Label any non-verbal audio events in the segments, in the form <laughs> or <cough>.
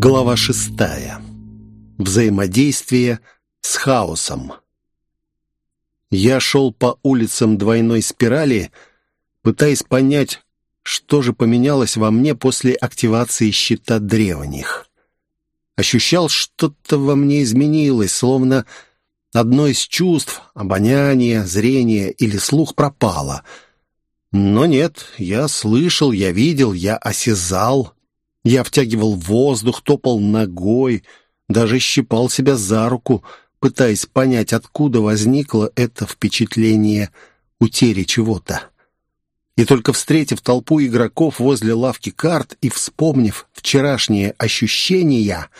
Глава шестая. Взаимодействие с хаосом. Я шел по улицам двойной спирали, пытаясь понять, что же поменялось во мне после активации щита древних. Ощущал, что-то во мне изменилось, словно одно из чувств, обоняние, зрение или слух пропало. Но нет, я слышал, я видел, я осязал, я втягивал воздух, топал ногой, даже щипал себя за руку, пытаясь понять, откуда возникло это впечатление утери чего-то. И только встретив толпу игроков возле лавки карт и вспомнив вчерашние ощущения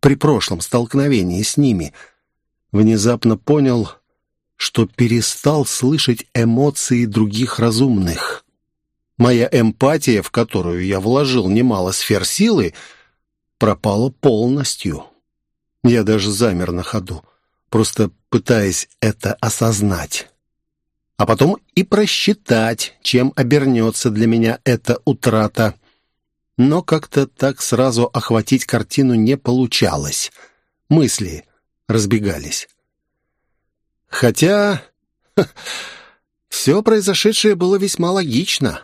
при прошлом столкновении с ними, внезапно понял, что перестал слышать эмоции других разумных. Моя эмпатия, в которую я вложил немало сфер силы, пропала полностью. Я даже замер на ходу, просто пытаясь это осознать. А потом и просчитать, чем обернется для меня эта утрата. Но как-то так сразу охватить картину не получалось. Мысли разбегались. Хотя... <laughs> все произошедшее было весьма логично.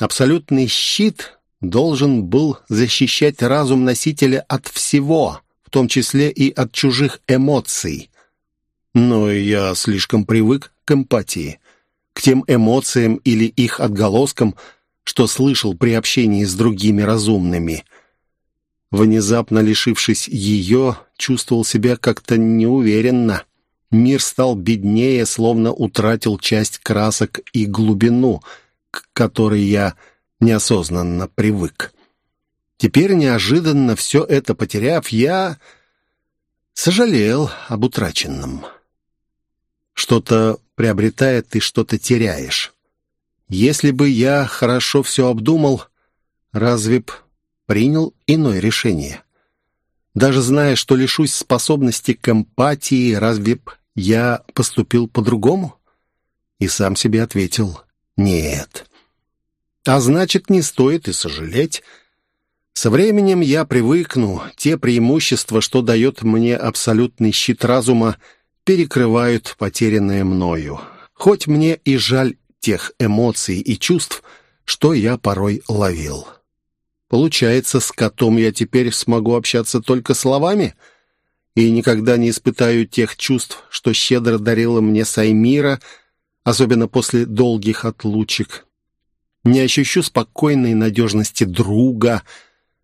Абсолютный щит должен был защищать разум носителя от всего, в том числе и от чужих эмоций. Но я слишком привык к эмпатии, к тем эмоциям или их отголоскам, что слышал при общении с другими разумными. Внезапно лишившись ее, чувствовал себя как-то неуверенно. Мир стал беднее, словно утратил часть красок и глубину — к которой я неосознанно привык. Теперь, неожиданно все это потеряв, я сожалел об утраченном. Что-то приобретает и что-то теряешь. Если бы я хорошо все обдумал, разве б принял иное решение? Даже зная, что лишусь способности к эмпатии, разве б я поступил по-другому? И сам себе ответил нет. А значит, не стоит и сожалеть. Со временем я привыкну. Те преимущества, что дает мне абсолютный щит разума, перекрывают потерянное мною. Хоть мне и жаль тех эмоций и чувств, что я порой ловил. Получается, с котом я теперь смогу общаться только словами и никогда не испытаю тех чувств, что щедро дарила мне Саймира — особенно после долгих отлучек. Не ощущу спокойной надежности друга.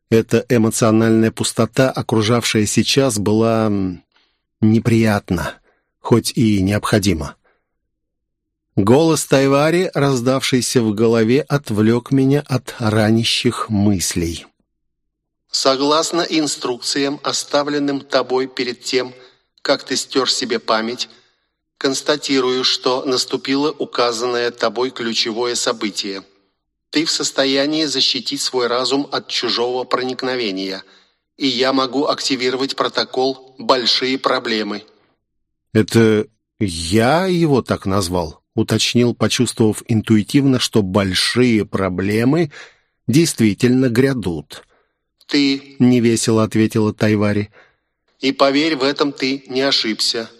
Эта эмоциональная пустота, окружавшая сейчас, была неприятна, хоть и необходима. Голос Тайвари, раздавшийся в голове, отвлек меня от ранящих мыслей. «Согласно инструкциям, оставленным тобой перед тем, как ты стер себе память, Констатирую, что наступило указанное тобой ключевое событие. Ты в состоянии защитить свой разум от чужого проникновения, и я могу активировать протокол «Большие проблемы». «Это я его так назвал?» уточнил, почувствовав интуитивно, что большие проблемы действительно грядут. «Ты...» — невесело ответила Тайвари. «И поверь, в этом ты не ошибся.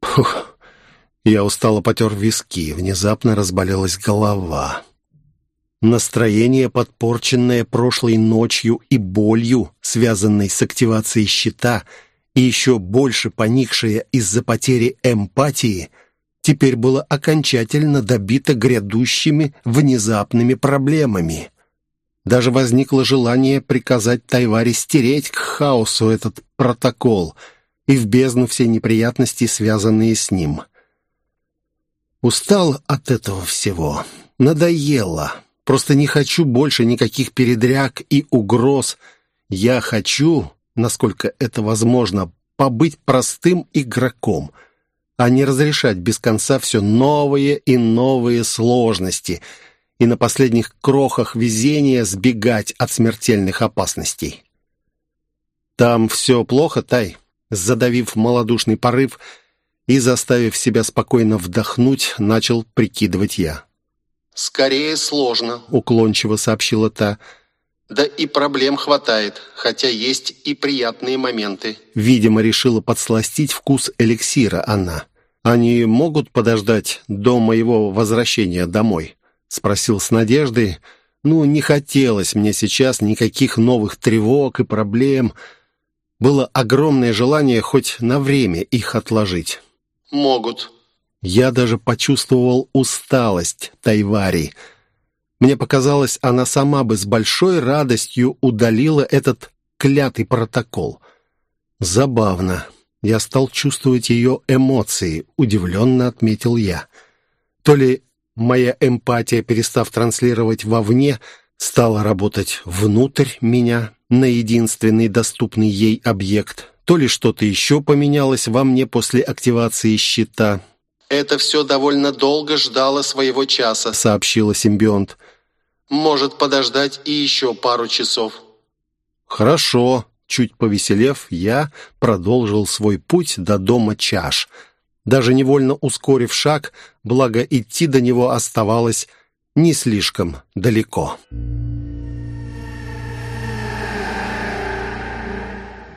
Фух. Я устало потер виски, внезапно разболелась голова. Настроение, подпорченное прошлой ночью и болью, связанной с активацией щита, и еще больше поникшее из-за потери эмпатии, теперь было окончательно добито грядущими внезапными проблемами. Даже возникло желание приказать Тайваре стереть к хаосу этот протокол — и в бездну все неприятности, связанные с ним. Устал от этого всего. Надоело. Просто не хочу больше никаких передряг и угроз. Я хочу, насколько это возможно, побыть простым игроком, а не разрешать без конца все новые и новые сложности и на последних крохах везения сбегать от смертельных опасностей. «Там все плохо, Тай?» задавив малодушный порыв и заставив себя спокойно вдохнуть, начал прикидывать я. «Скорее сложно», — уклончиво сообщила та. Да и проблем хватает, хотя есть и приятные моменты. Видимо, решила подсластить вкус эликсира она. Они могут подождать до моего возвращения домой? Спросил с надеждой. Ну, не хотелось мне сейчас никаких новых тревог и проблем. Было огромное желание хоть на время их отложить. Могут. Я даже почувствовал усталость Тайвари. Мне показалось, она сама бы с большой радостью удалила этот клятый протокол. Забавно. Я стал чувствовать ее эмоции, удивленно отметил я. То ли моя эмпатия, перестав транслировать вовне, стала работать внутрь меня, на единственный доступный ей объект, то ли что-то еще поменялось во мне после активации щита. «Это все довольно долго ждало своего часа», — сообщила симбионт может подождать и еще пару часов». «Хорошо». Чуть повеселев, я продолжил свой путь до дома чаш, даже невольно ускорив шаг, благо идти до него оставалось не слишком далеко.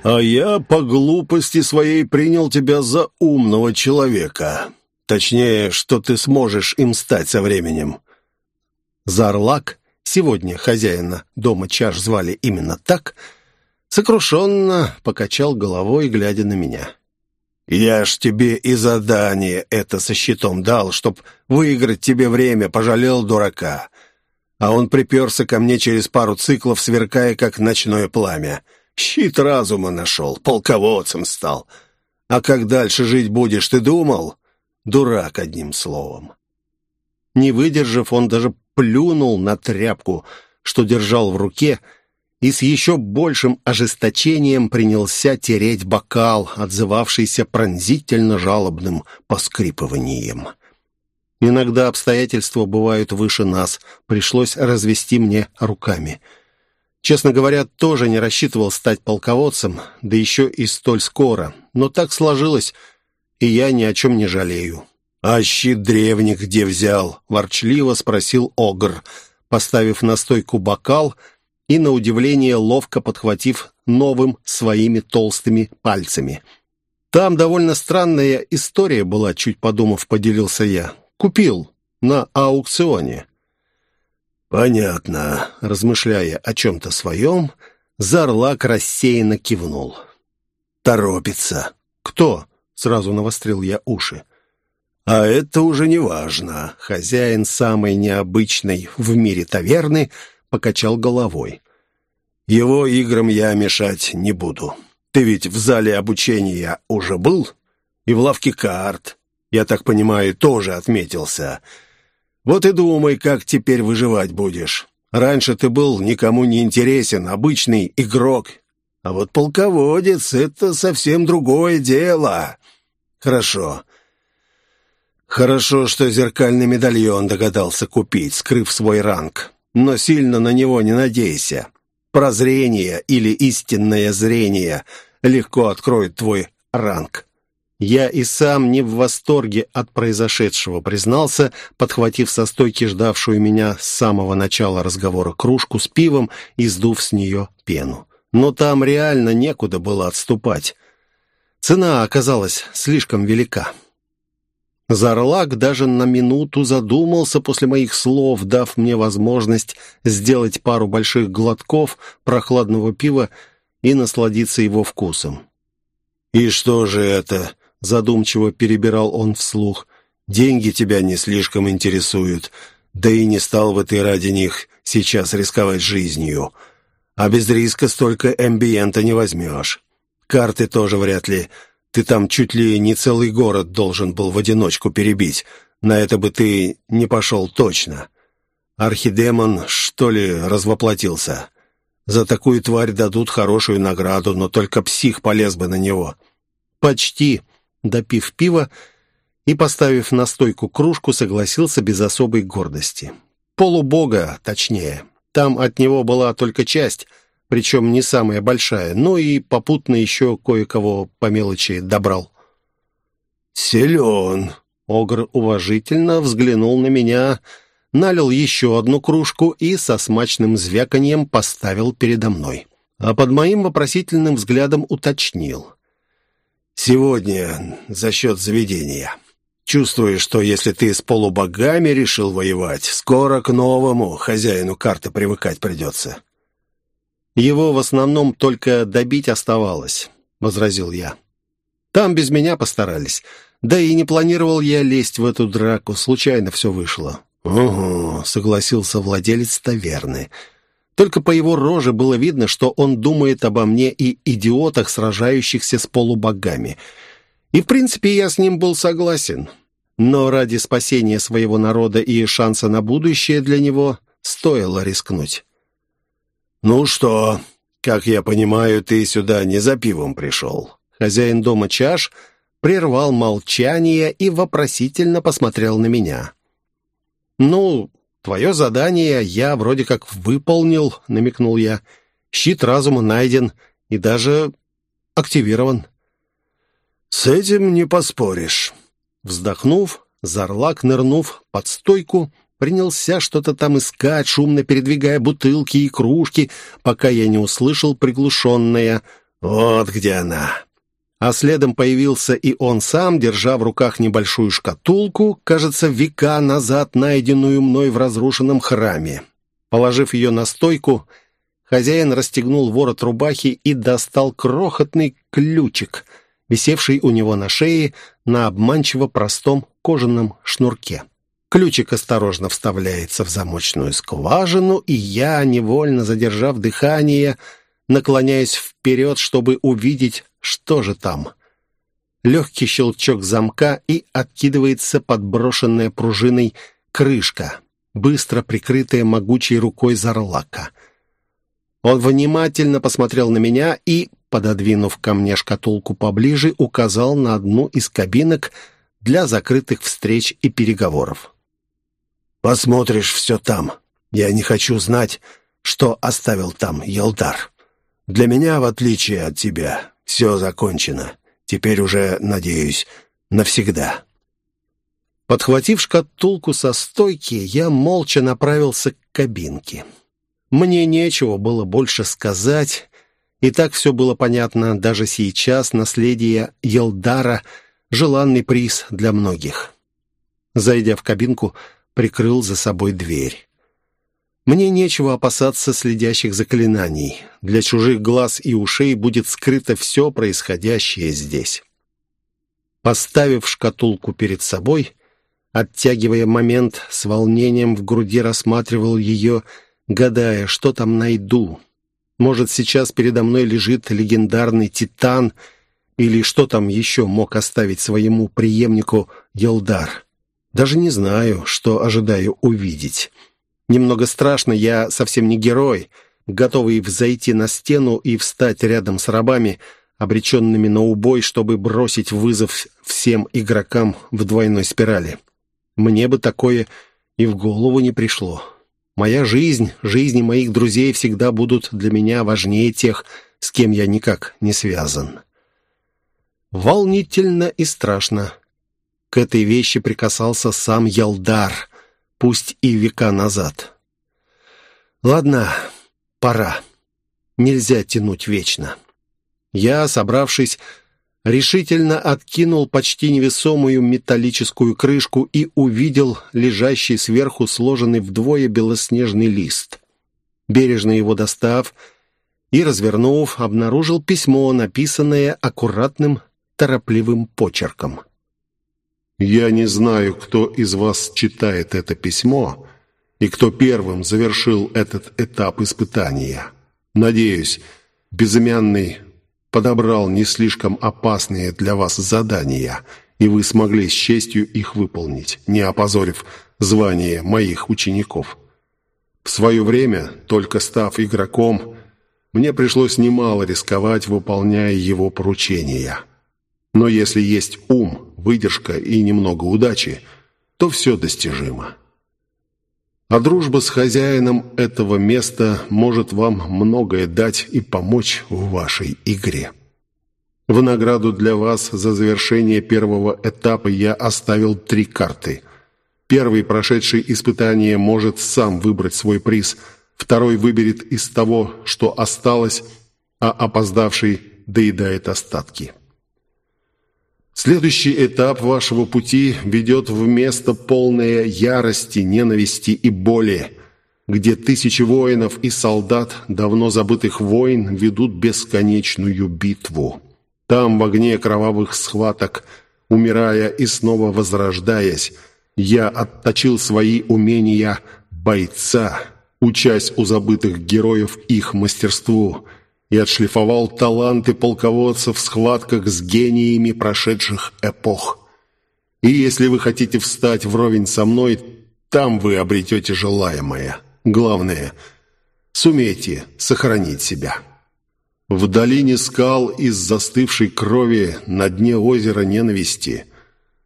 «А я по глупости своей принял тебя за умного человека. Точнее, что ты сможешь им стать со временем». Зарлак сегодня хозяина дома чаш звали именно так, сокрушенно покачал головой, глядя на меня. «Я ж тебе и задание это со щитом дал, чтоб выиграть тебе время, пожалел дурака. А он приперся ко мне через пару циклов, сверкая, как ночное пламя. Щит разума нашел, полководцем стал. А как дальше жить будешь, ты думал? Дурак, одним словом». Не выдержав, он даже плюнул на тряпку, что держал в руке, и с еще большим ожесточением принялся тереть бокал, отзывавшийся пронзительно жалобным поскрипыванием. Иногда обстоятельства бывают выше нас, пришлось развести мне руками. Честно говоря, тоже не рассчитывал стать полководцем, да еще и столь скоро, но так сложилось, и я ни о чем не жалею. «А щит древних где взял?» — ворчливо спросил Огр, поставив на стойку бокал и, на удивление, ловко подхватив новым своими толстыми пальцами. «Там довольно странная история была», — чуть подумав, поделился я. «Купил на аукционе». «Понятно», — размышляя о чем-то своем, Зарлак рассеянно кивнул. «Торопится». «Кто?» — сразу навострил я уши. А это уже не важно. Хозяин самой необычной в мире таверны покачал головой. Его играм я мешать не буду. Ты ведь в зале обучения уже был? И в лавке карт, я так понимаю, тоже отметился. Вот и думай, как теперь выживать будешь. Раньше ты был никому не интересен, обычный игрок. А вот полководец — это совсем другое дело. Хорошо. Хорошо, что зеркальный медальон догадался купить, скрыв свой ранг. Но сильно на него не надейся. Прозрение или истинное зрение легко откроет твой ранг. Я и сам не в восторге от произошедшего, признался, подхватив со стойки ждавшую меня с самого начала разговора кружку с пивом и сдув с нее пену. Но там реально некуда было отступать. Цена оказалась слишком велика. Зарлак даже на минуту задумался после моих слов, дав мне возможность сделать пару больших глотков прохладного пива и насладиться его вкусом. «И что же это?» — задумчиво перебирал он вслух. «Деньги тебя не слишком интересуют, да и не стал бы ты ради них сейчас рисковать жизнью. А без риска столько эмбиента не возьмешь. Карты тоже вряд ли ты там чуть ли не целый город должен был в одиночку перебить. На это бы ты не пошел точно. Архидемон, что ли, развоплотился? За такую тварь дадут хорошую награду, но только псих полез бы на него. Почти, допив пива и поставив на стойку кружку, согласился без особой гордости. Полубога, точнее. Там от него была только часть — причем не самая большая, но и попутно еще кое-кого по мелочи добрал. «Силен!» — Огр уважительно взглянул на меня, налил еще одну кружку и со смачным звяканьем поставил передо мной. А под моим вопросительным взглядом уточнил. «Сегодня за счет заведения. Чувствую, что если ты с полубогами решил воевать, скоро к новому хозяину карты привыкать придется». «Его в основном только добить оставалось», — возразил я. «Там без меня постарались. Да и не планировал я лезть в эту драку, случайно все вышло». «Угу», — согласился владелец таверны. Только по его роже было видно, что он думает обо мне и идиотах, сражающихся с полубогами. И, в принципе, я с ним был согласен. Но ради спасения своего народа и шанса на будущее для него стоило рискнуть. «Ну что, как я понимаю, ты сюда не за пивом пришел?» Хозяин дома чаш прервал молчание и вопросительно посмотрел на меня. «Ну, твое задание я вроде как выполнил», — намекнул я. «Щит разума найден и даже активирован». «С этим не поспоришь». Вздохнув, Зарлак, нырнув под стойку, принялся что-то там искать, шумно передвигая бутылки и кружки, пока я не услышал приглушенное «Вот где она!» а следом появился и он сам, держа в руках небольшую шкатулку, кажется, века назад найденную мной в разрушенном храме. Положив ее на стойку, хозяин расстегнул ворот рубахи и достал крохотный ключик, висевший у него на шее на обманчиво простом кожаном шнурке. Ключик осторожно вставляется в замочную скважину, и я, невольно задержав дыхание, наклоняюсь вперед, чтобы увидеть, что же там? Легкий щелчок замка и откидывается подброшенная пружиной крышка, быстро прикрытая могучей рукой Зарлака. Он внимательно посмотрел на меня и, пододвинув ко мне шкатулку поближе, указал на одну из кабинок для закрытых встреч и переговоров. «Посмотришь все там. Я не хочу знать, что оставил там Елдар. Для меня, в отличие от тебя, все закончено. Теперь уже, надеюсь, навсегда». Подхватив шкатулку со стойки, я молча направился к кабинке. Мне нечего было больше сказать, и так все было понятно. Даже сейчас наследие Елдара — желанный приз для многих. Зайдя в кабинку, прикрыл за собой дверь. Мне нечего опасаться следящих заклинаний. Для чужих глаз и ушей будет скрыто все происходящее здесь. Поставив шкатулку перед собой, оттягивая момент, с волнением в груди рассматривал ее, гадая, что там найду. Может, сейчас передо мной лежит легендарный Титан, или что там еще мог оставить своему преемнику Елдар. Даже не знаю, что ожидаю увидеть. Немного страшно, я совсем не герой, готовый взойти на стену и встать рядом с рабами, обреченными на убой, чтобы бросить вызов всем игрокам в двойной спирали. Мне бы такое и в голову не пришло. Моя жизнь, жизни моих друзей всегда будут для меня важнее тех, с кем я никак не связан. Волнительно и страшно. К этой вещи прикасался сам Ялдар — пусть и века назад. Ладно, пора. Нельзя тянуть вечно. Я, собравшись, решительно откинул почти невесомую металлическую крышку и увидел лежащий сверху сложенный вдвое белоснежный лист. Бережно его достав и, развернув, обнаружил письмо, написанное аккуратным, торопливым почерком. Я не знаю, кто из вас читает это письмо и кто первым завершил этот этап испытания. Надеюсь, безымянный подобрал не слишком опасные для вас задания, и вы смогли с честью их выполнить, не опозорив звание моих учеников. В свое время, только став игроком, мне пришлось немало рисковать, выполняя его поручения. Но если есть ум, выдержка и немного удачи, то все достижимо. А дружба с хозяином этого места может вам многое дать и помочь в вашей игре. В награду для вас за завершение первого этапа я оставил три карты. Первый, прошедший испытание, может сам выбрать свой приз. Второй выберет из того, что осталось, а опоздавший доедает остатки. Следующий этап вашего пути ведет в место полное ярости, ненависти и боли, где тысячи воинов и солдат давно забытых войн ведут бесконечную битву. Там, в огне кровавых схваток, умирая и снова возрождаясь, я отточил свои умения бойца, учась у забытых героев их мастерству – и отшлифовал таланты полководцев в схватках с гениями прошедших эпох. И если вы хотите встать вровень со мной, там вы обретете желаемое. Главное, сумейте сохранить себя. В долине скал из застывшей крови на дне озера ненависти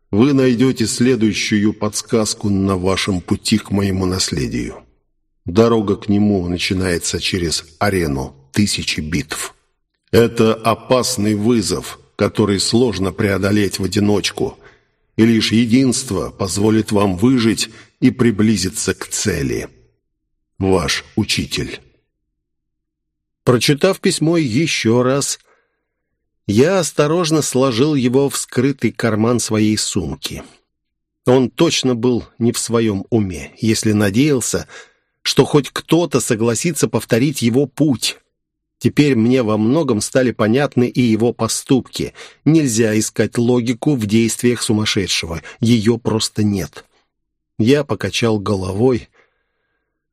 вы найдете следующую подсказку на вашем пути к моему наследию. Дорога к нему начинается через арену тысячи битв. Это опасный вызов, который сложно преодолеть в одиночку, и лишь единство позволит вам выжить и приблизиться к цели. Ваш учитель. Прочитав письмо еще раз, я осторожно сложил его в скрытый карман своей сумки. Он точно был не в своем уме, если надеялся, что хоть кто-то согласится повторить его путь. Теперь мне во многом стали понятны и его поступки. Нельзя искать логику в действиях сумасшедшего. Ее просто нет. Я покачал головой.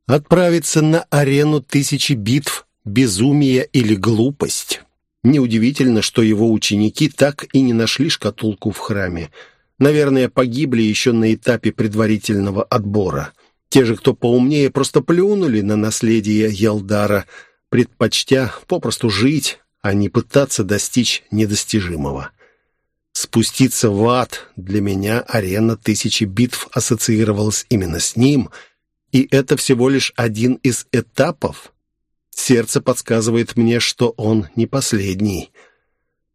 Отправиться на арену тысячи битв, безумие или глупость. Неудивительно, что его ученики так и не нашли шкатулку в храме. Наверное, погибли еще на этапе предварительного отбора. Те же, кто поумнее, просто плюнули на наследие Ялдара – предпочтя попросту жить, а не пытаться достичь недостижимого. Спуститься в ад для меня арена тысячи битв ассоциировалась именно с ним, и это всего лишь один из этапов. Сердце подсказывает мне, что он не последний.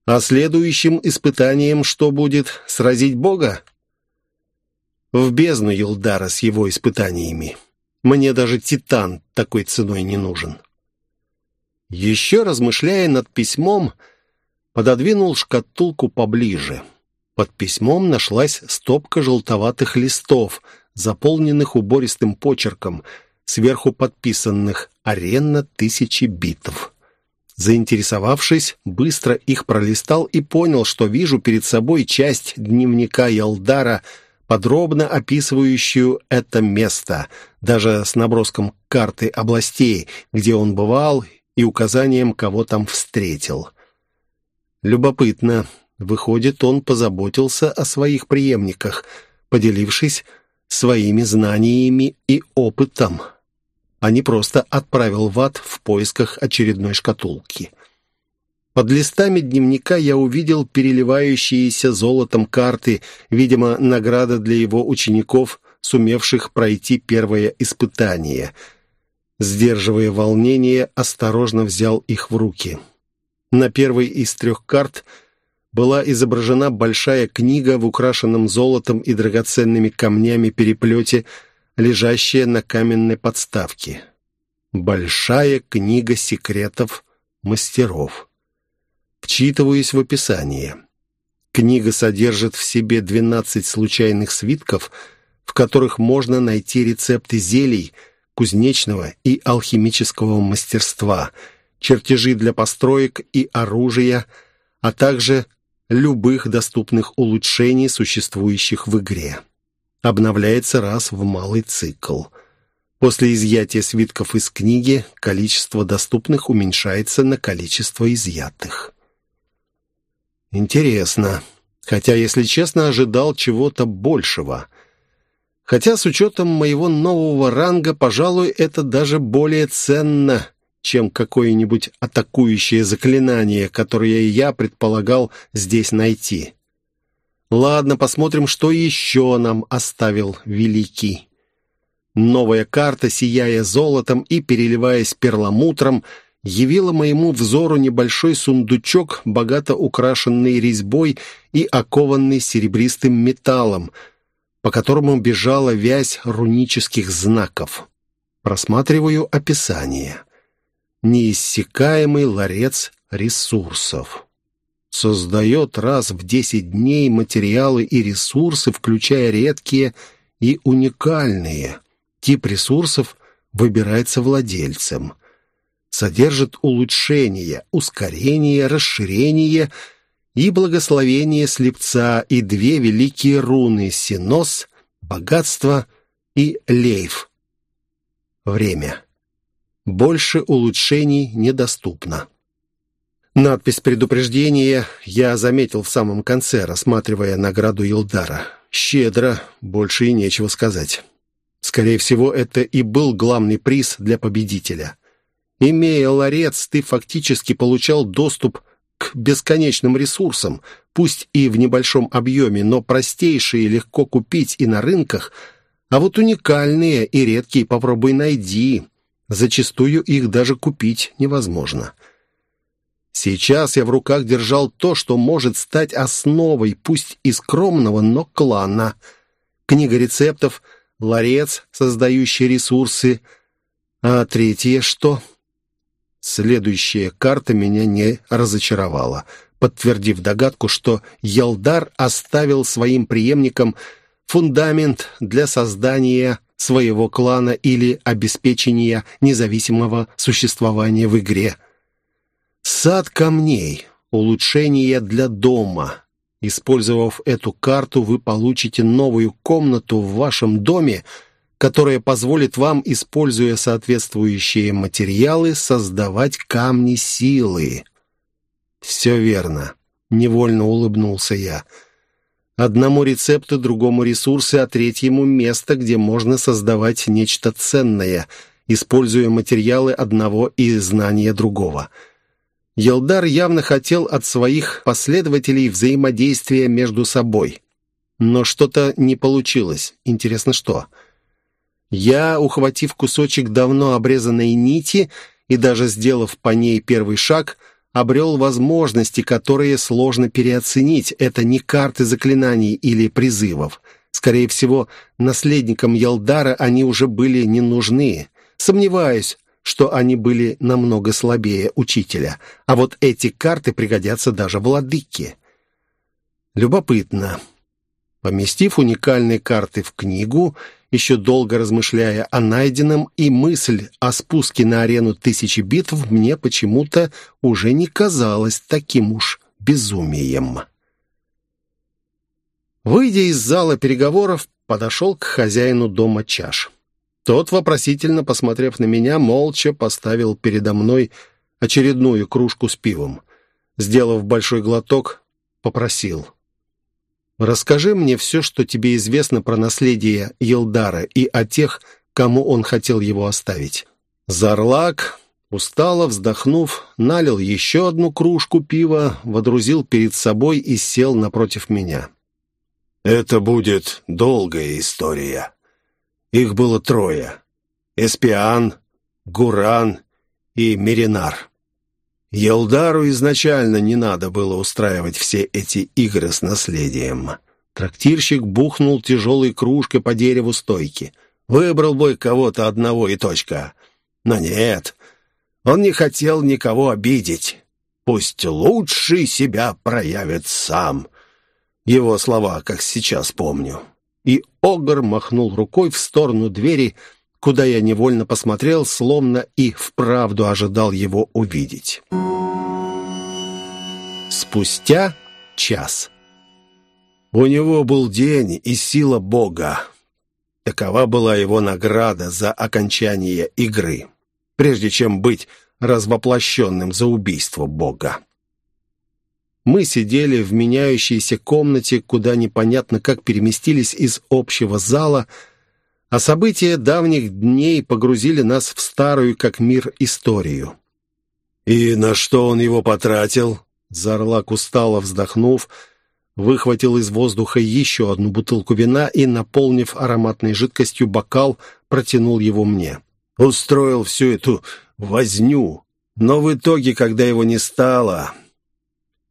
А следующим испытанием что будет? Сразить Бога? В бездну Елдара с его испытаниями. Мне даже Титан такой ценой не нужен. Еще размышляя над письмом, пододвинул шкатулку поближе. Под письмом нашлась стопка желтоватых листов, заполненных убористым почерком, сверху подписанных «Арена тысячи битв». Заинтересовавшись, быстро их пролистал и понял, что вижу перед собой часть дневника Ялдара, подробно описывающую это место, даже с наброском карты областей, где он бывал и указанием, кого там встретил. Любопытно. Выходит, он позаботился о своих преемниках, поделившись своими знаниями и опытом, а не просто отправил в ад в поисках очередной шкатулки. Под листами дневника я увидел переливающиеся золотом карты, видимо, награда для его учеников, сумевших пройти первое испытание — Сдерживая волнение, осторожно взял их в руки. На первой из трех карт была изображена большая книга в украшенном золотом и драгоценными камнями переплете, лежащая на каменной подставке. Большая книга секретов мастеров. Вчитываюсь в описание. Книга содержит в себе 12 случайных свитков, в которых можно найти рецепты зелий – кузнечного и алхимического мастерства, чертежи для построек и оружия, а также любых доступных улучшений, существующих в игре. Обновляется раз в малый цикл. После изъятия свитков из книги количество доступных уменьшается на количество изъятых. Интересно. Хотя, если честно, ожидал чего-то большего – Хотя с учетом моего нового ранга, пожалуй, это даже более ценно, чем какое-нибудь атакующее заклинание, которое я предполагал здесь найти. Ладно, посмотрим, что еще нам оставил Великий. Новая карта, сияя золотом и переливаясь перламутром, явила моему взору небольшой сундучок, богато украшенный резьбой и окованный серебристым металлом — по которому бежала вязь рунических знаков. Просматриваю описание. Неиссякаемый ларец ресурсов. Создает раз в 10 дней материалы и ресурсы, включая редкие и уникальные. Тип ресурсов выбирается владельцем. Содержит улучшение, ускорение, расширение и благословение слепца и две великие руны Синос, богатство и Лейф. Время. Больше улучшений недоступно. Надпись предупреждения я заметил в самом конце, рассматривая награду Илдара. Щедро, больше и нечего сказать. Скорее всего, это и был главный приз для победителя. Имея ларец, ты фактически получал доступ к бесконечным ресурсам, пусть и в небольшом объеме, но простейшие легко купить и на рынках, а вот уникальные и редкие попробуй найди. Зачастую их даже купить невозможно. Сейчас я в руках держал то, что может стать основой, пусть и скромного, но клана. Книга рецептов — ларец, создающий ресурсы. А третье что? Следующая карта меня не разочаровала, подтвердив догадку, что Ялдар оставил своим преемникам фундамент для создания своего клана или обеспечения независимого существования в игре. Сад камней, улучшение для дома, Использовав эту карту, вы получите новую комнату в вашем доме, которая позволит вам, используя соответствующие материалы, создавать камни силы. «Все верно», — невольно улыбнулся я. «Одному рецепту, другому ресурсы, а третьему место, где можно создавать нечто ценное, используя материалы одного и знания другого». Елдар явно хотел от своих последователей взаимодействия между собой. Но что-то не получилось. Интересно, что? Я, ухватив кусочек давно обрезанной нити и даже сделав по ней первый шаг, обрел возможности, которые сложно переоценить. Это не карты заклинаний или призывов. Скорее всего, наследникам Ялдара они уже были не нужны. Сомневаюсь, что они были намного слабее учителя, а вот эти карты пригодятся даже владыке. Любопытно. Поместив уникальные карты в книгу, еще долго размышляя о найденном, и мысль о спуске на арену тысячи битв мне почему-то уже не казалась таким уж безумием. Выйдя из зала переговоров, подошел к хозяину дома чаш. Тот, вопросительно посмотрев на меня, молча поставил передо мной очередную кружку с пивом. Сделав большой глоток, попросил. «Расскажи мне все, что тебе известно про наследие Елдара и о тех, кому он хотел его оставить». Зарлак, устало вздохнув, налил еще одну кружку пива, водрузил перед собой и сел напротив меня. «Это будет долгая история», их было трое. Эспиан, Гуран и Меринар. Елдару изначально не надо было устраивать все эти игры с наследием. Трактирщик бухнул тяжелой кружкой по дереву стойки. Выбрал бы кого-то одного и точка. Но нет, он не хотел никого обидеть. Пусть лучший себя проявит сам. Его слова, как сейчас помню и Огр махнул рукой в сторону двери, куда я невольно посмотрел, словно и вправду ожидал его увидеть. Спустя час. У него был день и сила Бога. Такова была его награда за окончание игры, прежде чем быть развоплощенным за убийство Бога. Мы сидели в меняющейся комнате, куда непонятно как переместились из общего зала, а события давних дней погрузили нас в старую как мир историю. «И на что он его потратил?» Зарлак устало вздохнув, выхватил из воздуха еще одну бутылку вина и, наполнив ароматной жидкостью бокал, протянул его мне. «Устроил всю эту возню, но в итоге, когда его не стало,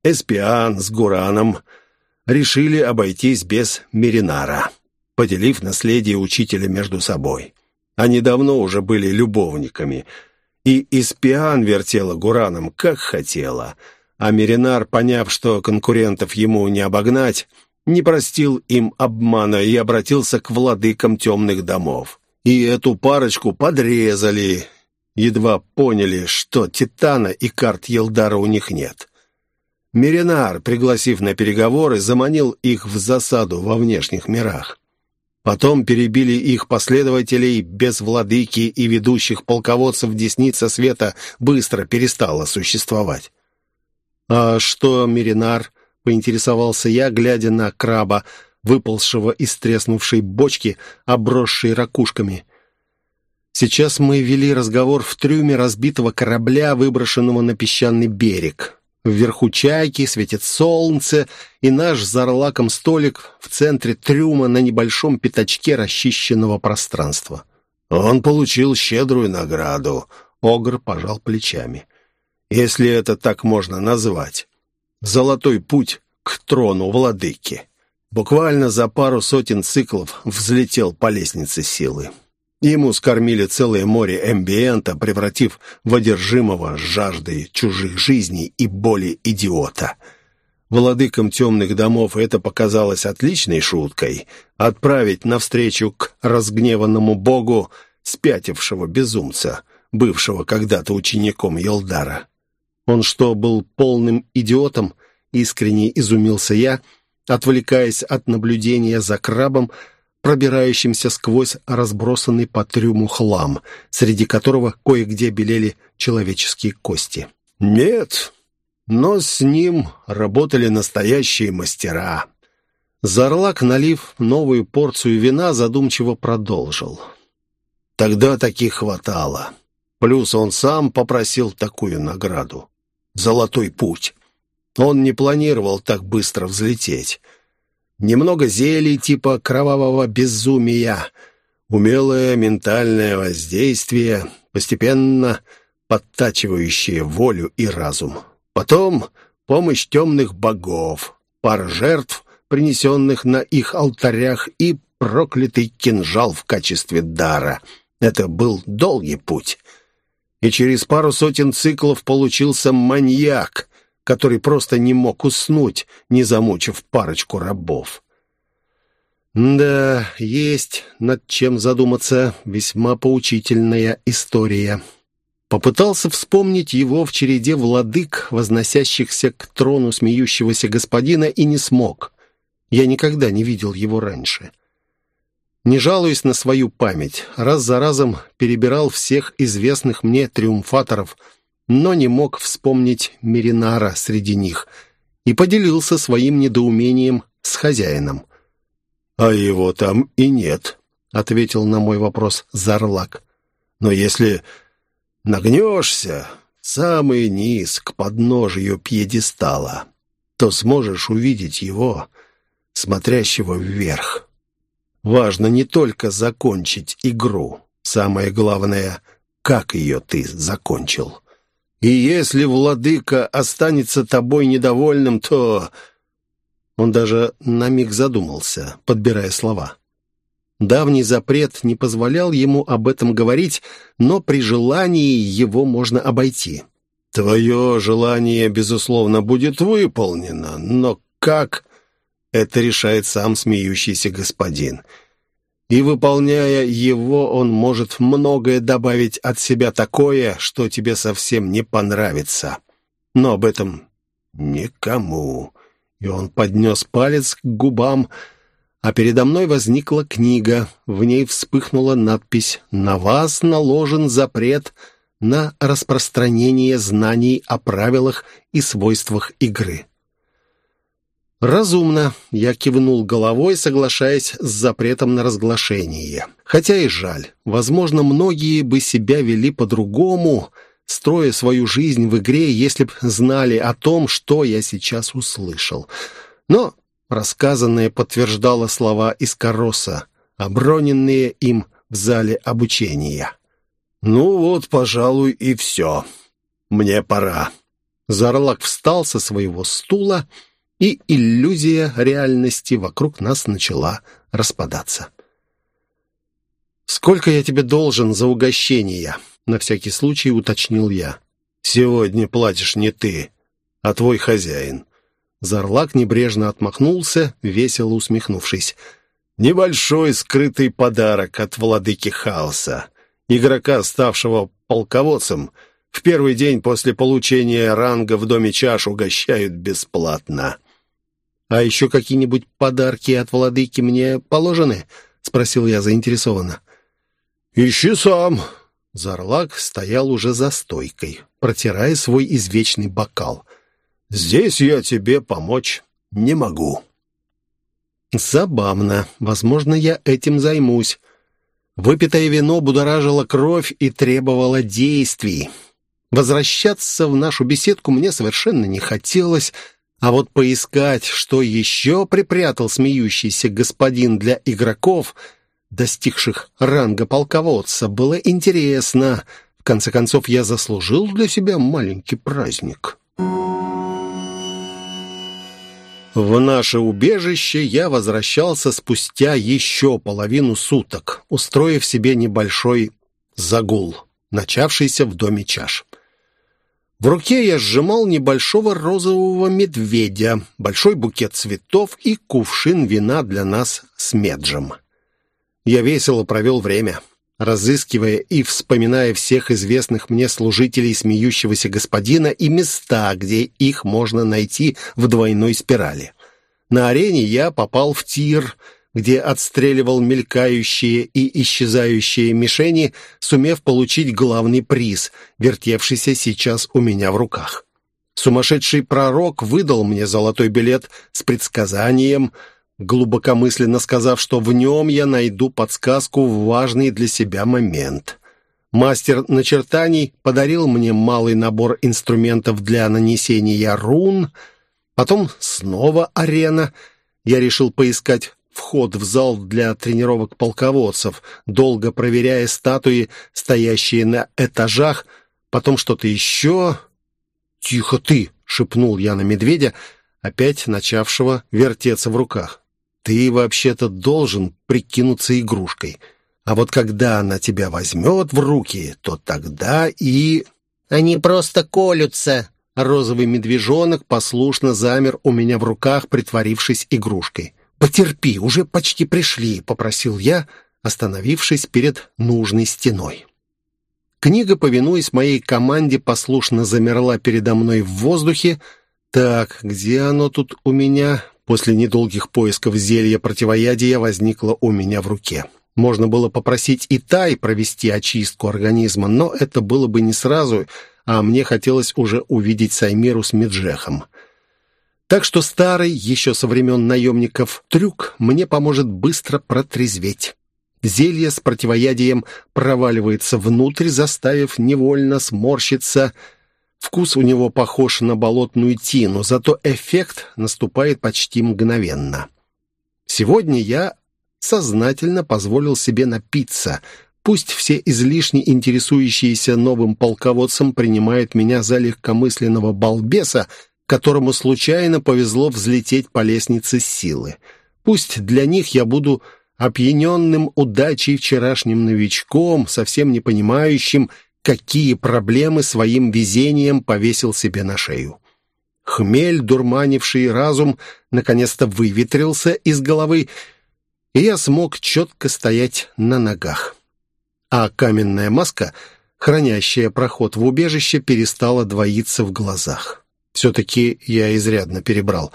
Эспиан с Гураном решили обойтись без Меринара. Поделив наследие учителя между собой. Они давно уже были любовниками, и Испиан вертела Гураном как хотела, а Меринар, поняв, что конкурентов ему не обогнать, не простил им обмана и обратился к владыкам темных домов. И эту парочку подрезали, едва поняли, что Титана и карт Елдара у них нет. Меринар, пригласив на переговоры, заманил их в засаду во внешних мирах. Потом перебили их последователей без владыки и ведущих полководцев Десница Света быстро перестала существовать. «А что, Меринар?» — поинтересовался я, глядя на краба, выползшего из треснувшей бочки, обросшей ракушками. Сейчас мы вели разговор в трюме разбитого корабля, выброшенного на песчаный берег. Вверху чайки, светит солнце, и наш зарлаком столик в центре трюма на небольшом пятачке расчищенного пространства. Он получил щедрую награду. Огр пожал плечами. Если это так можно назвать. Золотой путь к трону владыки. Буквально за пару сотен циклов взлетел по лестнице силы. Ему скормили целое море эмбиента, превратив в одержимого жаждой чужих жизней и боли идиота. Владыкам темных домов это показалось отличной шуткой — отправить навстречу к разгневанному богу спятившего безумца, бывшего когда-то учеником Елдара. Он что, был полным идиотом? Искренне изумился я, отвлекаясь от наблюдения за крабом, пробирающимся сквозь разбросанный по трюму хлам, среди которого кое-где белели человеческие кости. «Нет, но с ним работали настоящие мастера». Зарлак, налив новую порцию вина, задумчиво продолжил. «Тогда таких хватало. Плюс он сам попросил такую награду. Золотой путь. Он не планировал так быстро взлететь». Немного зелий типа кровавого безумия, умелое ментальное воздействие, постепенно подтачивающее волю и разум. Потом помощь темных богов, пара жертв, принесенных на их алтарях, и проклятый кинжал в качестве дара. Это был долгий путь. И через пару сотен циклов получился маньяк, который просто не мог уснуть, не замучив парочку рабов. Да, есть над чем задуматься, весьма поучительная история. Попытался вспомнить его в череде владык, возносящихся к трону смеющегося господина, и не смог. Я никогда не видел его раньше. Не жалуясь на свою память, раз за разом перебирал всех известных мне триумфаторов – но не мог вспомнить Меринара среди них и поделился своим недоумением с хозяином. «А его там и нет», — ответил на мой вопрос Зарлак. «Но если нагнешься самый низ к подножию пьедестала, то сможешь увидеть его, смотрящего вверх. Важно не только закончить игру, самое главное, как ее ты закончил». И если владыка останется тобой недовольным, то...» Он даже на миг задумался, подбирая слова. Давний запрет не позволял ему об этом говорить, но при желании его можно обойти. «Твое желание, безусловно, будет выполнено, но как...» Это решает сам смеющийся господин и, выполняя его, он может многое добавить от себя такое, что тебе совсем не понравится. Но об этом никому. И он поднес палец к губам, а передо мной возникла книга. В ней вспыхнула надпись «На вас наложен запрет на распространение знаний о правилах и свойствах игры». «Разумно», — я кивнул головой, соглашаясь с запретом на разглашение. Хотя и жаль. Возможно, многие бы себя вели по-другому, строя свою жизнь в игре, если б знали о том, что я сейчас услышал. Но рассказанное подтверждало слова из Кароса, оброненные им в зале обучения. «Ну вот, пожалуй, и все. Мне пора». Зарлак встал со своего стула и иллюзия реальности вокруг нас начала распадаться. «Сколько я тебе должен за угощение?» — на всякий случай уточнил я. «Сегодня платишь не ты, а твой хозяин». Зарлак небрежно отмахнулся, весело усмехнувшись. «Небольшой скрытый подарок от владыки хаоса, игрока, ставшего полководцем, в первый день после получения ранга в Доме чаш угощают бесплатно». «А еще какие-нибудь подарки от владыки мне положены?» — спросил я заинтересованно. «Ищи сам». Зарлак стоял уже за стойкой, протирая свой извечный бокал. «Здесь я тебе помочь не могу». Забавно. Возможно, я этим займусь. Выпитое вино будоражило кровь и требовало действий. Возвращаться в нашу беседку мне совершенно не хотелось, а вот поискать, что еще припрятал смеющийся господин для игроков, достигших ранга полководца, было интересно. В конце концов, я заслужил для себя маленький праздник. В наше убежище я возвращался спустя еще половину суток, устроив себе небольшой загул, начавшийся в доме чаш. В руке я сжимал небольшого розового медведя, большой букет цветов и кувшин вина для нас с меджем. Я весело провел время, разыскивая и вспоминая всех известных мне служителей смеющегося господина и места, где их можно найти в двойной спирали. На арене я попал в тир — где отстреливал мелькающие и исчезающие мишени, сумев получить главный приз, вертевшийся сейчас у меня в руках. Сумасшедший пророк выдал мне золотой билет с предсказанием, глубокомысленно сказав, что в нем я найду подсказку в важный для себя момент. Мастер начертаний подарил мне малый набор инструментов для нанесения рун, потом снова арена — я решил поискать вход в зал для тренировок полководцев, долго проверяя статуи, стоящие на этажах, потом что-то еще... «Тихо ты!» — шепнул я на медведя, опять начавшего вертеться в руках. «Ты вообще-то должен прикинуться игрушкой. А вот когда она тебя возьмет в руки, то тогда и...» «Они просто колются!» Розовый медвежонок послушно замер у меня в руках, притворившись игрушкой. «Потерпи, уже почти пришли», — попросил я, остановившись перед нужной стеной. Книга, повинуясь моей команде, послушно замерла передо мной в воздухе. «Так, где оно тут у меня?» После недолгих поисков зелья противоядия возникло у меня в руке. Можно было попросить и Тай провести очистку организма, но это было бы не сразу, а мне хотелось уже увидеть Саймиру с Меджехом. Так что старый, еще со времен наемников, трюк мне поможет быстро протрезветь. Зелье с противоядием проваливается внутрь, заставив невольно сморщиться. Вкус у него похож на болотную тину, зато эффект наступает почти мгновенно. Сегодня я сознательно позволил себе напиться. Пусть все излишне интересующиеся новым полководцем принимают меня за легкомысленного балбеса, которому случайно повезло взлететь по лестнице силы. Пусть для них я буду опьяненным удачей вчерашним новичком, совсем не понимающим, какие проблемы своим везением повесил себе на шею. Хмель, дурманивший разум, наконец-то выветрился из головы, и я смог четко стоять на ногах. А каменная маска, хранящая проход в убежище, перестала двоиться в глазах. Все-таки я изрядно перебрал.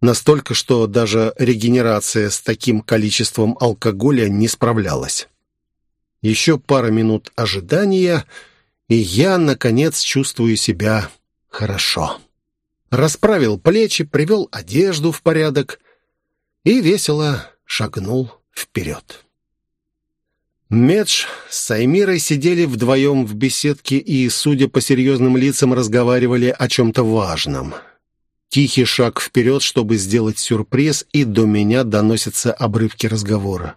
Настолько, что даже регенерация с таким количеством алкоголя не справлялась. Еще пара минут ожидания, и я, наконец, чувствую себя хорошо. Расправил плечи, привел одежду в порядок и весело шагнул вперед. Медж с Саймирой сидели вдвоем в беседке и, судя по серьезным лицам, разговаривали о чем-то важном. Тихий шаг вперед, чтобы сделать сюрприз, и до меня доносятся обрывки разговора.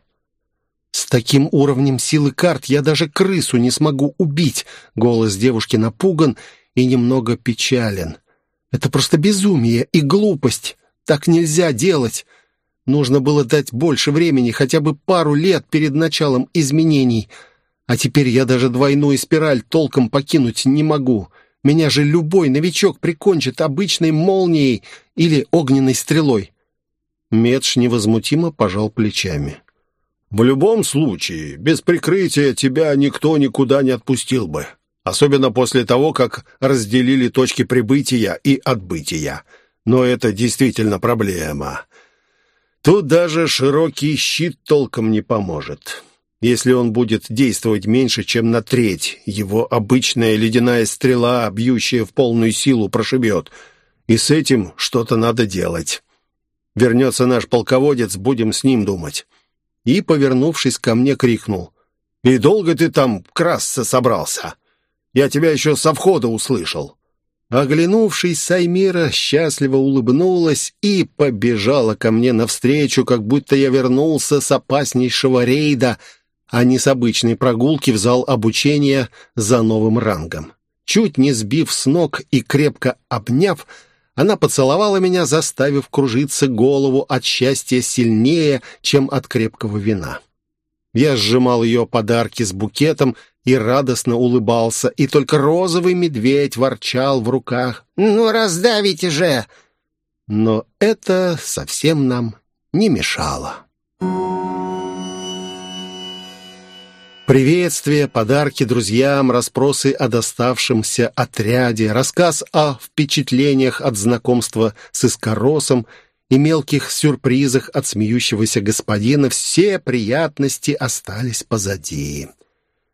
«С таким уровнем силы карт я даже крысу не смогу убить!» Голос девушки напуган и немного печален. «Это просто безумие и глупость. Так нельзя делать. Нужно было дать больше времени, хотя бы пару лет перед началом изменений. А теперь я даже двойную спираль толком покинуть не могу. Меня же любой новичок прикончит обычной молнией или огненной стрелой». Медж невозмутимо пожал плечами. «В любом случае, без прикрытия тебя никто никуда не отпустил бы. Особенно после того, как разделили точки прибытия и отбытия. Но это действительно проблема. Тут даже широкий щит толком не поможет. Если он будет действовать меньше, чем на треть, его обычная ледяная стрела, бьющая в полную силу, прошибет. И с этим что-то надо делать. Вернется наш полководец, будем с ним думать». И, повернувшись ко мне, крикнул. «И долго ты там красться собрался? Я тебя еще со входа услышал». Оглянувшись, Саймира счастливо улыбнулась и побежала ко мне навстречу, как будто я вернулся с опаснейшего рейда, а не с обычной прогулки в зал обучения за новым рангом. Чуть не сбив с ног и крепко обняв, она поцеловала меня, заставив кружиться голову от счастья сильнее, чем от крепкого вина. Я сжимал ее подарки с букетом и радостно улыбался, и только розовый медведь ворчал в руках. «Ну, раздавите же!» Но это совсем нам не мешало. Приветствия, подарки друзьям, расспросы о доставшемся отряде, рассказ о впечатлениях от знакомства с Искоросом и мелких сюрпризах от смеющегося господина, все приятности остались позади.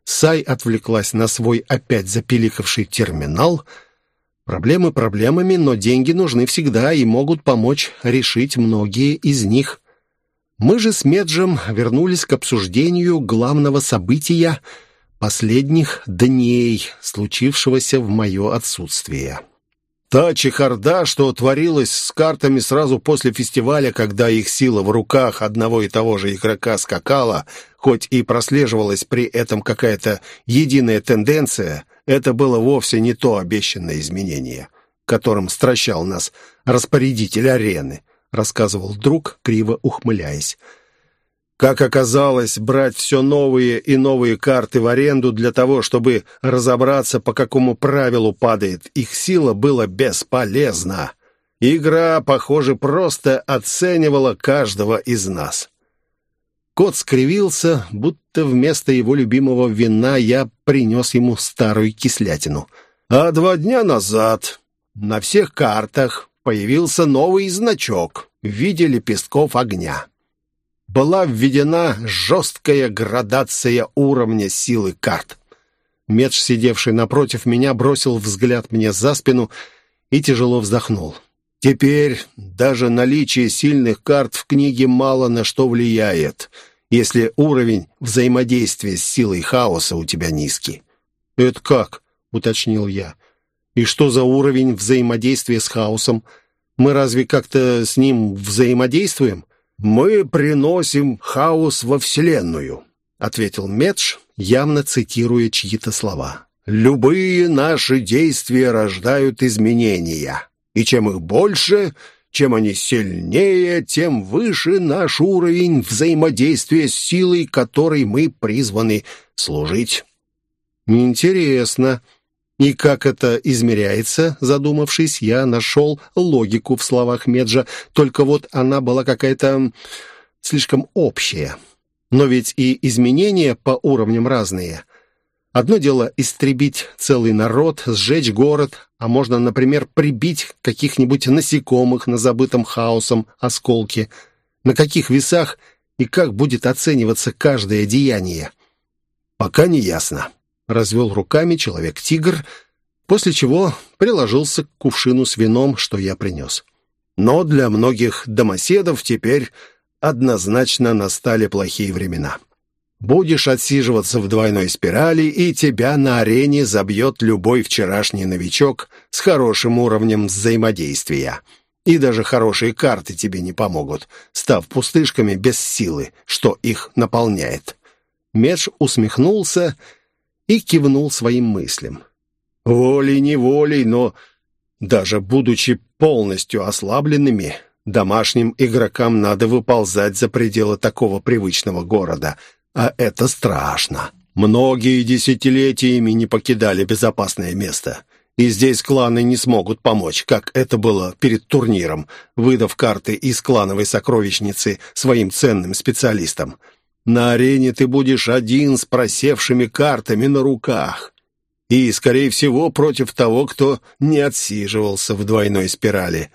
Сай отвлеклась на свой опять запиликавший терминал. Проблемы проблемами, но деньги нужны всегда и могут помочь решить многие из них. Мы же с Меджем вернулись к обсуждению главного события последних дней, случившегося в мое отсутствие. Та чехарда, что творилась с картами сразу после фестиваля, когда их сила в руках одного и того же игрока скакала, хоть и прослеживалась при этом какая-то единая тенденция, это было вовсе не то обещанное изменение, которым стращал нас распорядитель арены, рассказывал друг, криво ухмыляясь. Как оказалось, брать все новые и новые карты в аренду для того, чтобы разобраться, по какому правилу падает их сила, было бесполезно. Игра, похоже, просто оценивала каждого из нас. Кот скривился, будто вместо его любимого вина я принес ему старую кислятину. А два дня назад на всех картах появился новый значок в виде лепестков огня была введена жесткая градация уровня силы карт. Медж, сидевший напротив меня, бросил взгляд мне за спину и тяжело вздохнул. Теперь даже наличие сильных карт в книге мало на что влияет, если уровень взаимодействия с силой хаоса у тебя низкий. «Это как?» — уточнил я. «И что за уровень взаимодействия с хаосом? Мы разве как-то с ним взаимодействуем?» «Мы приносим хаос во Вселенную», — ответил Медж, явно цитируя чьи-то слова. «Любые наши действия рождают изменения, и чем их больше, чем они сильнее, тем выше наш уровень взаимодействия с силой, которой мы призваны служить». «Интересно», и как это измеряется, задумавшись, я нашел логику в словах Меджа, только вот она была какая-то слишком общая. Но ведь и изменения по уровням разные. Одно дело истребить целый народ, сжечь город, а можно, например, прибить каких-нибудь насекомых на забытом хаосом осколке. На каких весах и как будет оцениваться каждое деяние? Пока не ясно развел руками человек-тигр, после чего приложился к кувшину с вином, что я принес. Но для многих домоседов теперь однозначно настали плохие времена. Будешь отсиживаться в двойной спирали, и тебя на арене забьет любой вчерашний новичок с хорошим уровнем взаимодействия. И даже хорошие карты тебе не помогут, став пустышками без силы, что их наполняет. Медж усмехнулся и кивнул своим мыслям. Волей-неволей, но даже будучи полностью ослабленными, Домашним игрокам надо выползать за пределы такого привычного города, а это страшно. Многие десятилетиями не покидали безопасное место. И здесь кланы не смогут помочь, как это было перед турниром, выдав карты из клановой сокровищницы своим ценным специалистам. На арене ты будешь один с просевшими картами на руках. И, скорее всего, против того, кто не отсиживался в двойной спирали.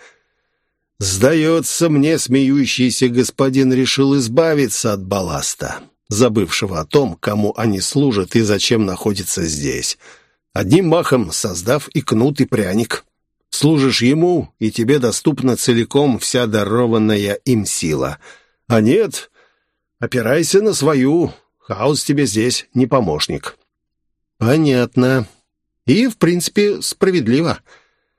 Сдается мне, смеющийся господин решил избавиться от балласта, забывшего о том, кому они служат и зачем находятся здесь одним махом создав и кнут, и пряник. Служишь ему, и тебе доступна целиком вся дарованная им сила. А нет, опирайся на свою, хаос тебе здесь не помощник». «Понятно. И, в принципе, справедливо».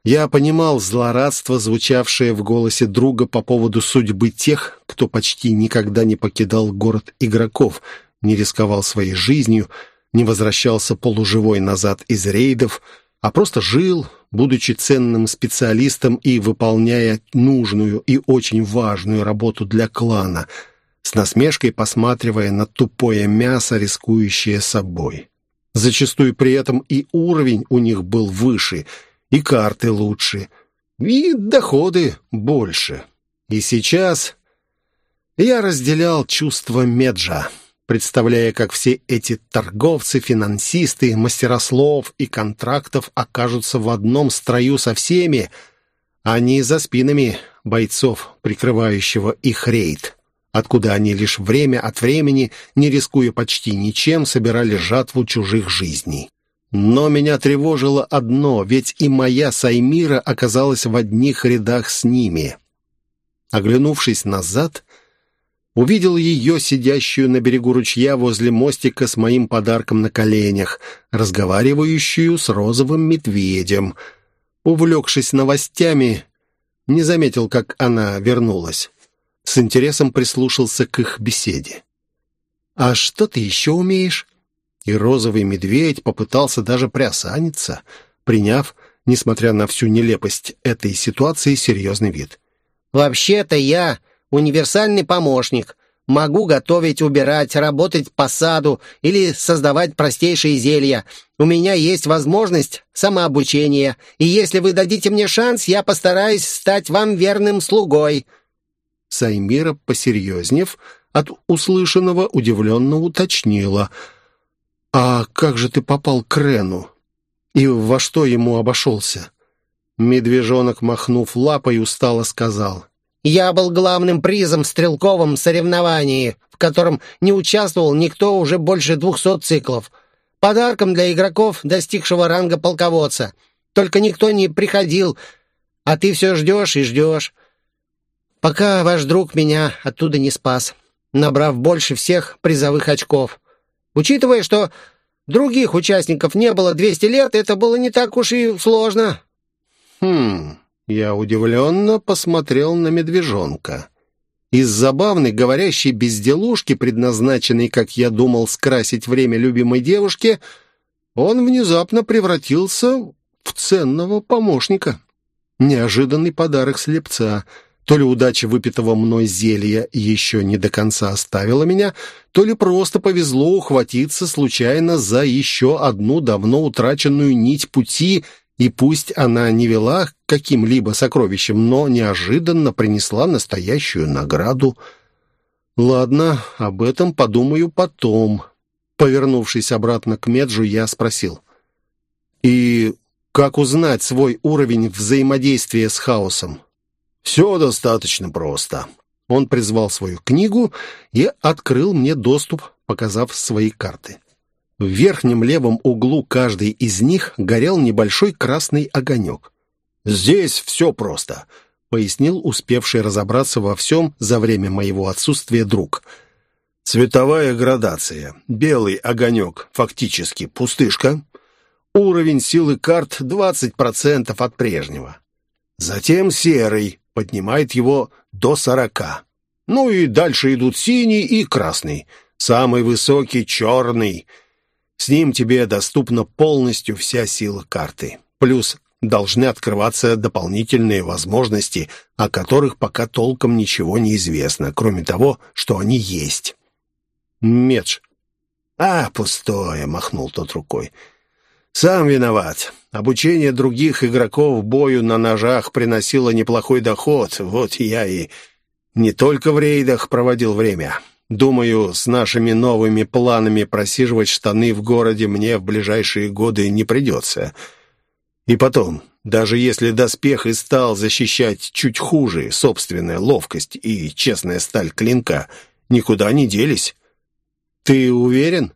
Я понимал злорадство, звучавшее в голосе друга по поводу судьбы тех, кто почти никогда не покидал город игроков, не рисковал своей жизнью, не возвращался полуживой назад из рейдов, а просто жил, будучи ценным специалистом и выполняя нужную и очень важную работу для клана, с насмешкой посматривая на тупое мясо, рискующее собой. Зачастую при этом и уровень у них был выше, и карты лучше, и доходы больше. И сейчас я разделял чувство Меджа представляя, как все эти торговцы, финансисты, мастера слов и контрактов окажутся в одном строю со всеми, а не за спинами бойцов, прикрывающего их рейд, откуда они лишь время от времени, не рискуя почти ничем, собирали жатву чужих жизней. Но меня тревожило одно, ведь и моя Саймира оказалась в одних рядах с ними. Оглянувшись назад, Увидел ее, сидящую на берегу ручья возле мостика с моим подарком на коленях, разговаривающую с розовым медведем. Увлекшись новостями, не заметил, как она вернулась. С интересом прислушался к их беседе. «А что ты еще умеешь?» И розовый медведь попытался даже приосаниться, приняв, несмотря на всю нелепость этой ситуации, серьезный вид. «Вообще-то я универсальный помощник. Могу готовить, убирать, работать по саду или создавать простейшие зелья. У меня есть возможность самообучения, и если вы дадите мне шанс, я постараюсь стать вам верным слугой». Саймира, посерьезнев, от услышанного удивленно уточнила. «А как же ты попал к Рену? И во что ему обошелся?» Медвежонок, махнув лапой, устало сказал. Я был главным призом в стрелковом соревновании, в котором не участвовал никто уже больше двухсот циклов. Подарком для игроков, достигшего ранга полководца. Только никто не приходил, а ты все ждешь и ждешь. Пока ваш друг меня оттуда не спас, набрав больше всех призовых очков. Учитывая, что других участников не было 200 лет, это было не так уж и сложно. Хм... Я удивленно посмотрел на медвежонка. Из забавной говорящей безделушки, предназначенной, как я думал, скрасить время любимой девушки, он внезапно превратился в ценного помощника. Неожиданный подарок слепца. То ли удача выпитого мной зелья еще не до конца оставила меня, то ли просто повезло ухватиться случайно за еще одну давно утраченную нить пути — и пусть она не вела к каким-либо сокровищам, но неожиданно принесла настоящую награду. «Ладно, об этом подумаю потом». Повернувшись обратно к Меджу, я спросил. «И как узнать свой уровень взаимодействия с хаосом?» «Все достаточно просто». Он призвал свою книгу и открыл мне доступ, показав свои карты. В верхнем левом углу каждой из них горел небольшой красный огонек. «Здесь все просто», — пояснил успевший разобраться во всем за время моего отсутствия друг. «Цветовая градация. Белый огонек, фактически пустышка. Уровень силы карт 20% от прежнего. Затем серый, поднимает его до 40. Ну и дальше идут синий и красный. Самый высокий — черный — с ним тебе доступна полностью вся сила карты. Плюс должны открываться дополнительные возможности, о которых пока толком ничего не известно, кроме того, что они есть. Медж. «А, пустое», — махнул тот рукой. «Сам виноват. Обучение других игроков бою на ножах приносило неплохой доход. Вот я и не только в рейдах проводил время. Думаю, с нашими новыми планами просиживать штаны в городе мне в ближайшие годы не придется. И потом, даже если доспех и стал защищать чуть хуже, собственная ловкость и честная сталь клинка никуда не делись. Ты уверен?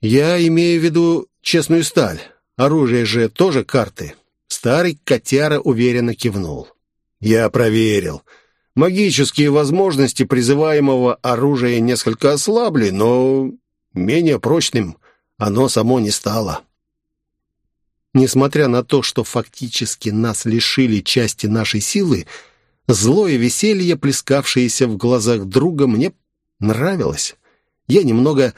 Я имею в виду честную сталь. Оружие же тоже карты. Старый котяра уверенно кивнул. Я проверил. Магические возможности призываемого оружия несколько ослабли, но менее прочным оно само не стало. Несмотря на то, что фактически нас лишили части нашей силы, злое веселье, плескавшееся в глазах друга, мне нравилось. Я немного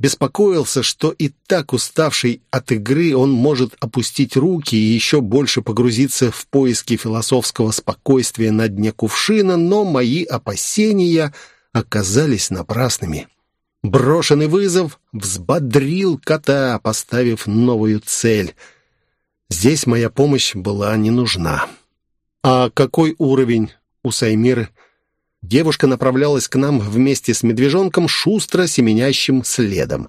Беспокоился, что и так уставший от игры он может опустить руки и еще больше погрузиться в поиски философского спокойствия на дне кувшина, но мои опасения оказались напрасными. Брошенный вызов взбодрил кота, поставив новую цель. Здесь моя помощь была не нужна. «А какой уровень у Саймиры?» Девушка направлялась к нам вместе с медвежонком, шустро семенящим следом.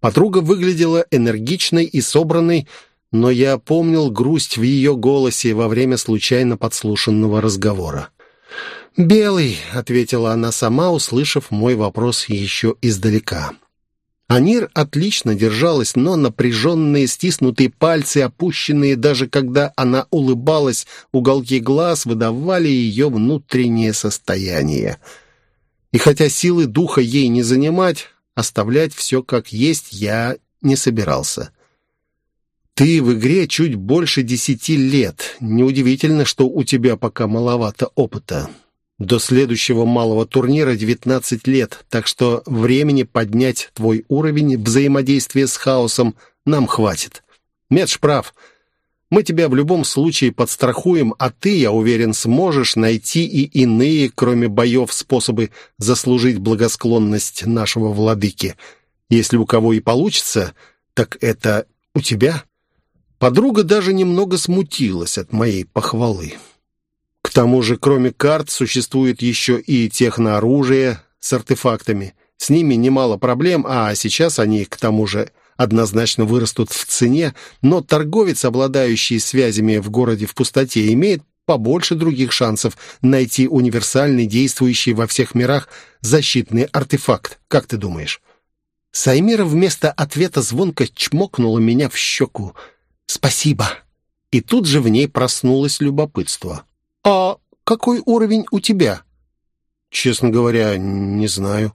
Подруга выглядела энергичной и собранной, но я помнил грусть в ее голосе во время случайно подслушанного разговора. «Белый», — ответила она сама, услышав мой вопрос еще издалека. Анир отлично держалась, но напряженные стиснутые пальцы, опущенные даже когда она улыбалась, уголки глаз выдавали ее внутреннее состояние. И хотя силы духа ей не занимать, оставлять все как есть я не собирался. «Ты в игре чуть больше десяти лет. Неудивительно, что у тебя пока маловато опыта. До следующего малого турнира 19 лет, так что времени поднять твой уровень взаимодействия с хаосом нам хватит. Медж прав. Мы тебя в любом случае подстрахуем, а ты, я уверен, сможешь найти и иные, кроме боев, способы заслужить благосклонность нашего владыки. Если у кого и получится, так это у тебя». Подруга даже немного смутилась от моей похвалы. К тому же, кроме карт, существует еще и технооружие с артефактами. С ними немало проблем, а сейчас они, к тому же, однозначно вырастут в цене, но торговец, обладающий связями в городе в пустоте, имеет побольше других шансов найти универсальный, действующий во всех мирах защитный артефакт. Как ты думаешь? Саймира вместо ответа звонко чмокнула меня в щеку. «Спасибо!» И тут же в ней проснулось любопытство. «А какой уровень у тебя?» «Честно говоря, не знаю.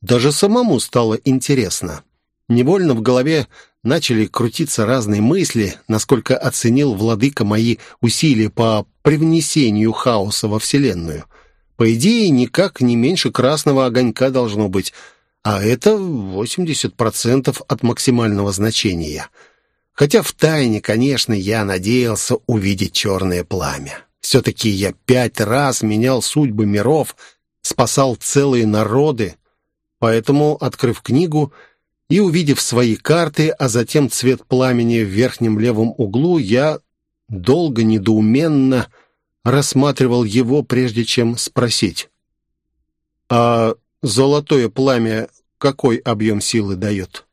Даже самому стало интересно. Невольно в голове начали крутиться разные мысли, насколько оценил владыка мои усилия по привнесению хаоса во Вселенную. По идее, никак не меньше красного огонька должно быть, а это 80% от максимального значения. Хотя в тайне, конечно, я надеялся увидеть черное пламя. Все-таки я пять раз менял судьбы миров, спасал целые народы. Поэтому, открыв книгу и увидев свои карты, а затем цвет пламени в верхнем левом углу, я долго недоуменно рассматривал его, прежде чем спросить. «А золотое пламя какой объем силы дает?»